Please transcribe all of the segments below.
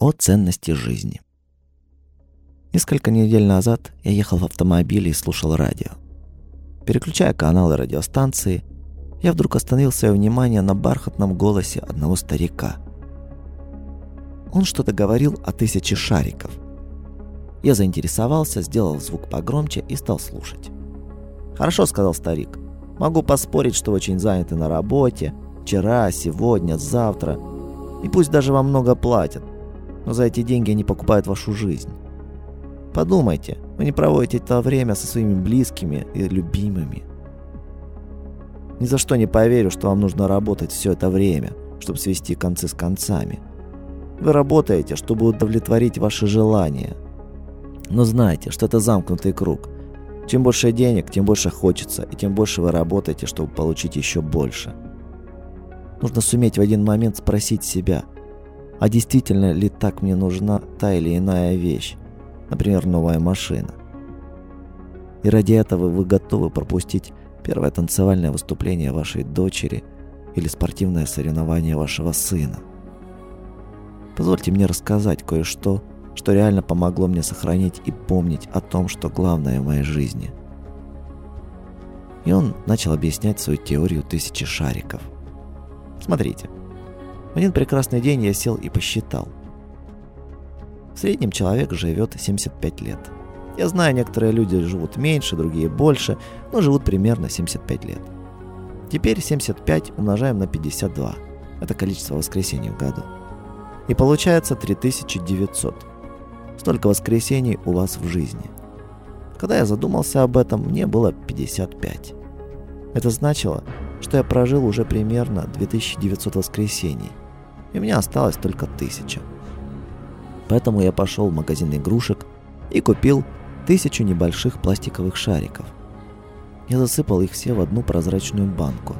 о ценности жизни. Несколько недель назад я ехал в автомобиле и слушал радио. Переключая каналы радиостанции, я вдруг остановил свое внимание на бархатном голосе одного старика. Он что-то говорил о тысяче шариков. Я заинтересовался, сделал звук погромче и стал слушать. «Хорошо», — сказал старик. «Могу поспорить, что очень заняты на работе. Вчера, сегодня, завтра. И пусть даже вам много платят. Но за эти деньги они покупают вашу жизнь. Подумайте, вы не проводите это время со своими близкими и любимыми. Ни за что не поверю, что вам нужно работать все это время, чтобы свести концы с концами. Вы работаете, чтобы удовлетворить ваши желания. Но знайте, что это замкнутый круг. Чем больше денег, тем больше хочется, и тем больше вы работаете, чтобы получить еще больше. Нужно суметь в один момент спросить себя, а действительно ли так мне нужна та или иная вещь, например, новая машина. И ради этого вы готовы пропустить первое танцевальное выступление вашей дочери или спортивное соревнование вашего сына. Позвольте мне рассказать кое-что, что реально помогло мне сохранить и помнить о том, что главное в моей жизни. И он начал объяснять свою теорию тысячи шариков. Смотрите. В один прекрасный день я сел и посчитал. В среднем человек живет 75 лет – я знаю, некоторые люди живут меньше, другие больше, но живут примерно 75 лет. Теперь 75 умножаем на 52. Это количество воскресений в году. И получается 3900. Столько воскресений у вас в жизни. Когда я задумался об этом, мне было 55. Это значило, что я прожил уже примерно 2900 воскресений, и меня осталось только 1000. Поэтому я пошел в магазин игрушек и купил тысячу небольших пластиковых шариков. Я засыпал их все в одну прозрачную банку.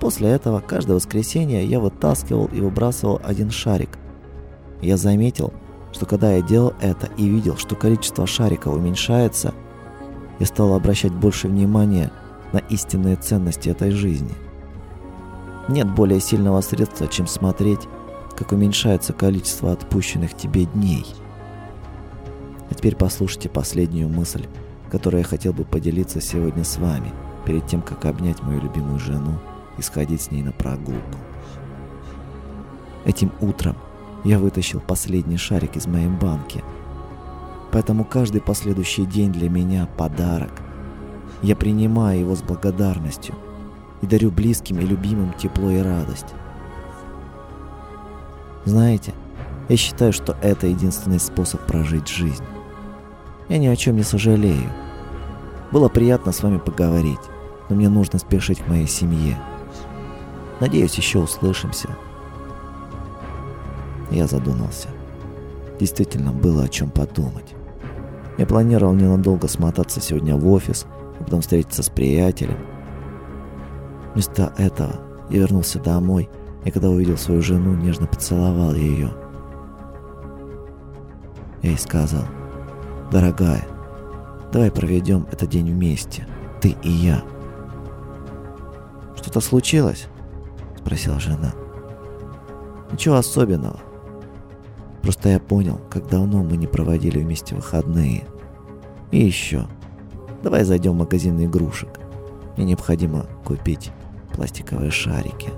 После этого каждое воскресенье я вытаскивал и выбрасывал один шарик. Я заметил, что когда я делал это и видел, что количество шариков уменьшается, я стал обращать больше внимания на истинные ценности этой жизни. Нет более сильного средства, чем смотреть, как уменьшается количество отпущенных тебе дней – а теперь послушайте последнюю мысль, которой я хотел бы поделиться сегодня с вами, перед тем, как обнять мою любимую жену и сходить с ней на прогулку. Этим утром я вытащил последний шарик из моей банки. Поэтому каждый последующий день для меня подарок. Я принимаю его с благодарностью и дарю близким и любимым тепло и радость. Знаете, я считаю, что это единственный способ прожить жизнь. Я ни о чем не сожалею. Было приятно с вами поговорить, но мне нужно спешить к моей семье. Надеюсь, еще услышимся. Я задумался. Действительно, было о чем подумать. Я планировал ненадолго смотаться сегодня в офис, а потом встретиться с приятелем. Вместо этого я вернулся домой, и когда увидел свою жену, нежно поцеловал ее. Я ей сказал – Дорогая, давай проведем этот день вместе, ты и я. Что-то случилось? Спросила жена. Ничего особенного. Просто я понял, как давно мы не проводили вместе выходные. И еще. Давай зайдем в магазин игрушек. Мне необходимо купить пластиковые шарики.